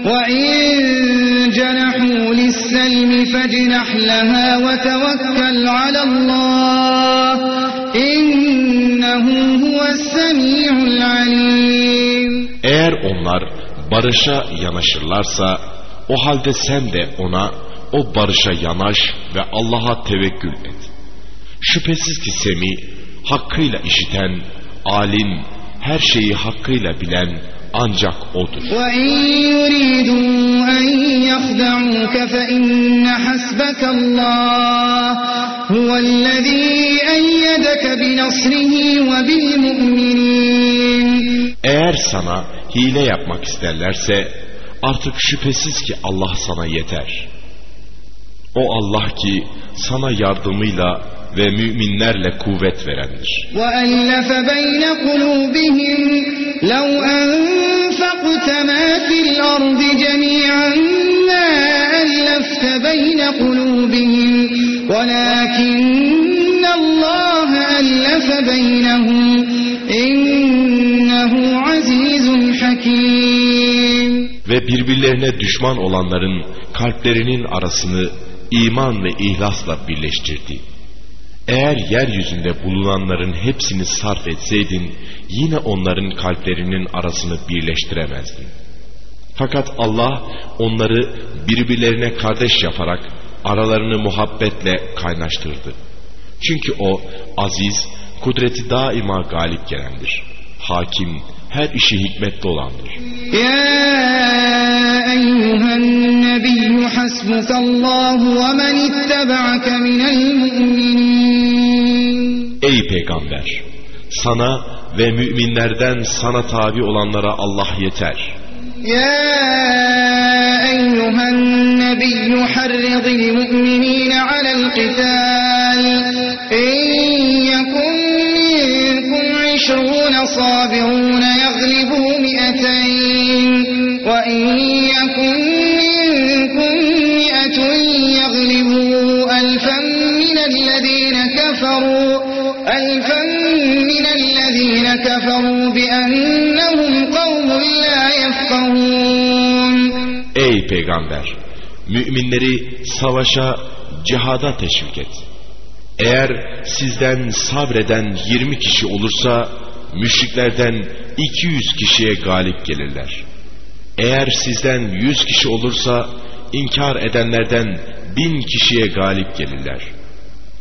وَإِن جَنَحُوا لِلسَّلْمِ فَاجْنَحْ لَهَا وَتَوَكَّلْ عَلَى اللّٰهِ إِنَّهُ هُوَ السَّمِيعُ الْعَلِيمُ Eğer onlar barışa yanaşırlarsa o halde sen de ona o barışa yanaş ve Allah'a tevekkül et. Şüphesiz ki Semi hakkıyla işiten, alim, her şeyi hakkıyla bilen ancak O'dur. Eğer sana hile yapmak isterlerse artık şüphesiz ki Allah sana yeter. O Allah ki sana yardımıyla ve müminlerle kuvvet verendir. وَأَلَّفَ بَيْنَ قُلُوبِهِمْ لَوْ أَنفَقْتَ مَا فِي الْأَرْضِ جَمِيعًا مَا أَلَّفْتَ بَيْنَ قُلُوبِهِمْ وَلَكِنَّ اللّٰهَ أَلَّفَ بَيْنَهُمْ إِنَّهُ عَزِيزٌ حَكِيمٌ Ve birbirlerine düşman olanların kalplerinin arasını iman ve ihlasla birleştirdi. Eğer yeryüzünde bulunanların hepsini sarf etseydin yine onların kalplerinin arasını birleştiremezdin. Fakat Allah onları birbirlerine kardeş yaparak aralarını muhabbetle kaynaştırdı. Çünkü o aziz, kudreti daima galip gelendir. Hakim, her işi hikmetli olandır. Ya eyyühen nebiyyü hasbukallahu ve men ittebaake minel mu'minin. Ey peygamber! Sana ve müminlerden sana tabi olanlara Allah yeter. Ya eyyühen nebiyyü harridil mu'minine alel qital. İn yekun minkum işrûne sabirûne yaglibû mi'eteyn. Ve in yekun minkum mi'etun yaglibû elfen minellezîne keferû. ألفا من الذين كفروا بأنهم قوم لا يفقهون Ey peygamber! Müminleri savaşa, cihada teşvik et. Eğer sizden sabreden 20 kişi olursa, müşriklerden 200 kişiye galip gelirler. Eğer sizden 100 kişi olursa, inkar edenlerden 1000 kişiye galip gelirler.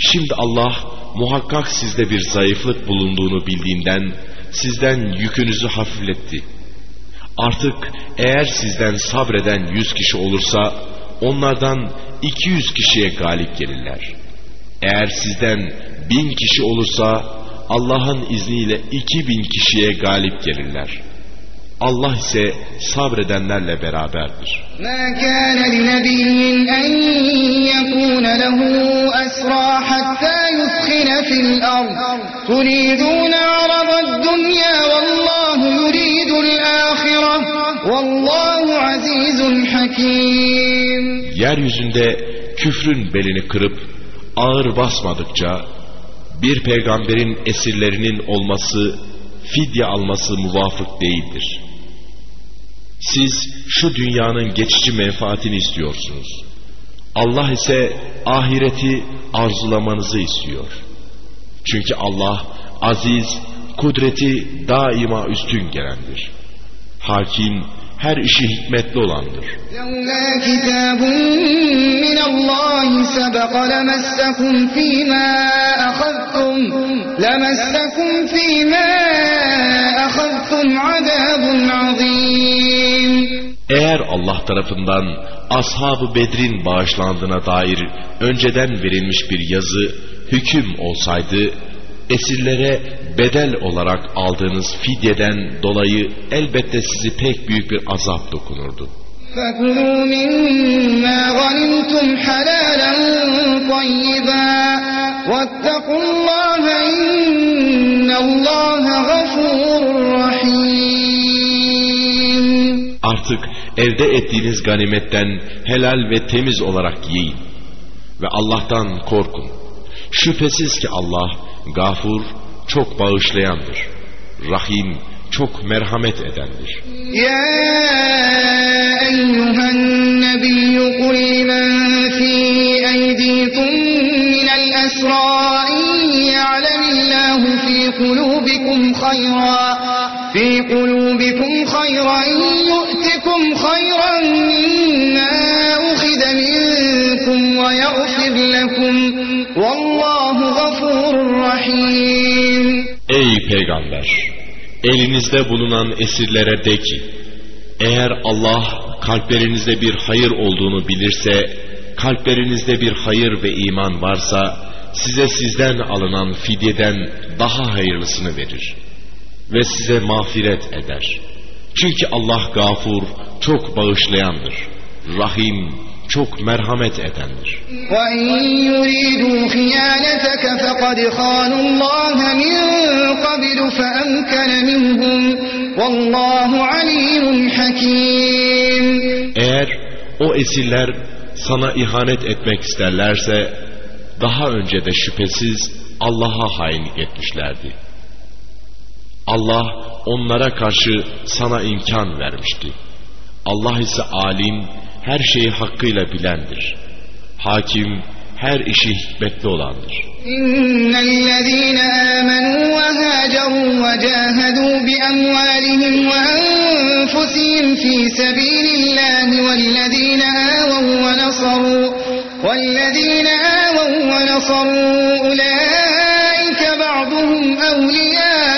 Şimdi Allah muhakkak sizde bir zayıflık bulunduğunu bildiğinden sizden yükünüzü hafifletti. Artık eğer sizden sabreden yüz kişi olursa onlardan 200 kişiye galip gelirler. Eğer sizden bin kişi olursa Allah'ın izniyle 2000 kişiye galip gelirler. Allah ise sabredenlerle beraberdir. ما كان لنبي أن يكون له أسرى حتى يثخن في الأرض تريدون عرض الدنيا والله يريد الآخرة والله عزيز حكيم Yeryüzünde küfrün belini kırıp ağır basmadıkça bir peygamberin esirlerinin olması, fidye alması muvafık değildir. Siz şu dünyanın geçici menfaatini istiyorsunuz. Allah ise ahireti arzulamanızı istiyor. Çünkü Allah aziz, kudreti daima üstün gelendir. Hakim, her işi hikmetli olandır. لولا كتاب من الله سبق لمسكم فيما أخذتم لمسكم فيما أخذتم عذاب عظيم Eğer Allah tarafından Ashab-ı Bedr'in bağışlandığına dair önceden verilmiş bir yazı, hüküm olsaydı, esirlere bedel olarak aldığınız fidyeden dolayı elbette sizi pek büyük bir azap dokunurdu. فكلوا مما غنمتم حلالا طيبا واتقوا الله إن الله غفور رحيم Artık elde ettiğiniz ganimetten helal ve temiz olarak yiyin ve Allah'tan korkun. Şüphesiz ki Allah gafur, çok bağışlayandır. Rahim, çok merhamet edendir. Ya eyyühen nebiyyü kul limen fî eydikum minel esrâ in ya'lemillâhu fî kulûbikum hayran في قلوبكم خيرا يؤتكم خيرا مما أخذ منكم ويغفر لكم والله غفور رحيم Ey peygamber! Elinizde bulunan esirlere de ki, eğer Allah kalplerinizde bir hayır olduğunu bilirse, kalplerinizde bir hayır ve iman varsa, size sizden alınan fidyeden daha hayırlısını verir. ve size mağfiret eder. Çünkü Allah gafur, çok bağışlayandır. Rahim, çok merhamet edendir. Eğer o esirler sana ihanet etmek isterlerse daha önce de şüphesiz Allah'a hainlik etmişlerdi. Allah onlara karşı sana imkan vermişti. Allah ise alim, her şeyi hakkıyla bilendir. Hakim, her işi hikmetli olandır. İnnellezîne âmenû ve hâcerû ve câhedû bi emvâlihim ve enfusihim fî sebîlillâhi vellezîne âvû ve nasarû vellezîne âvû ve nasarû ulâike ba'duhum evliyâ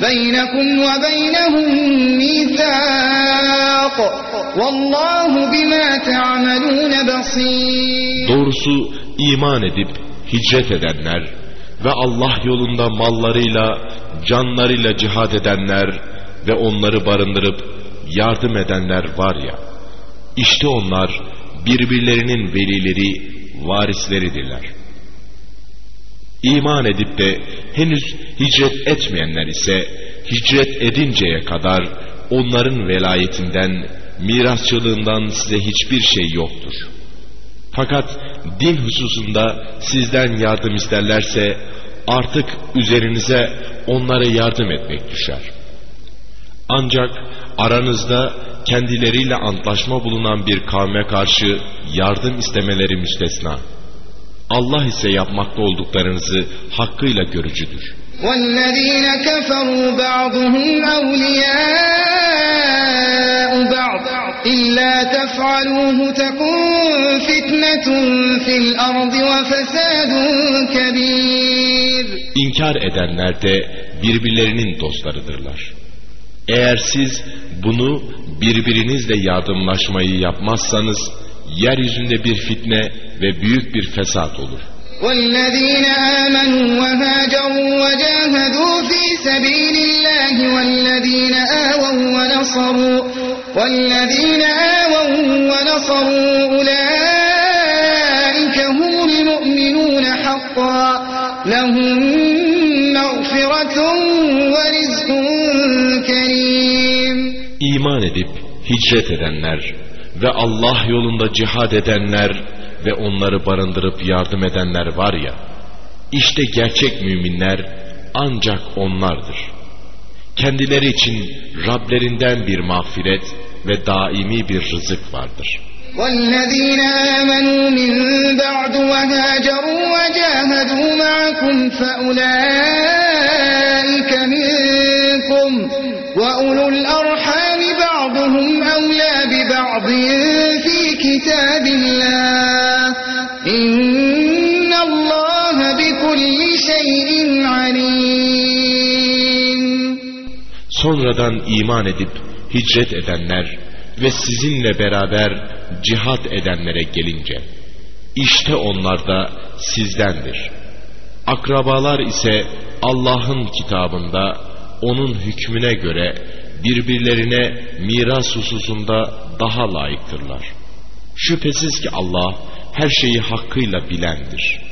بينكم وبينهم ميثاق والله بما تعملون بصير Doğrusu iman edip hicret edenler ve Allah yolunda mallarıyla, canlarıyla cihad edenler ve onları barındırıp yardım edenler var ya, işte onlar birbirlerinin velileri, varisleridirler. İman edip de henüz hicret etmeyenler ise hicret edinceye kadar onların velayetinden, mirasçılığından size hiçbir şey yoktur. Fakat din hususunda sizden yardım isterlerse artık üzerinize onlara yardım etmek düşer. Ancak aranızda kendileriyle antlaşma bulunan bir kavme karşı yardım istemeleri müstesna. Allah ise yapmakta olduklarınızı hakkıyla görücüdür. والذين كفروا بعضهم أولياء بعض إلا تفعلوه تكن فتنة في الأرض وفساد كبير İnkar edenler de birbirlerinin dostlarıdırlar. Eğer siz bunu birbirinizle yardımlaşmayı yapmazsanız yeryüzünde bir fitne ve büyük bir fesat olur. والذين آمنوا وهاجروا وجاهدوا في سبيل الله والذين آووا ونصروا والذين آووا ونصروا أولئك هم المؤمنون حقا لهم مغفرة ورزق كريم İman edip hicret edenler ve Allah yolunda cihad edenler ve onları barındırıp yardım edenler var ya, işte gerçek müminler ancak onlardır. Kendileri için Rablerinden bir mağfiret ve daimi bir rızık vardır. والذين آمنوا من بعد وهاجروا وجاهدوا معكم فأولئك منكم وأولو الأرحام بعض في كتاب الله إن الله بكل شيء عليم Sonradan iman edip hicret edenler ve sizinle beraber cihat edenlere gelince, işte onlar da sizdendir. Akrabalar ise Allah'ın kitabında onun hükmüne göre birbirlerine miras hususunda daha layıktırlar. Şüphesiz ki Allah her şeyi hakkıyla bilendir.''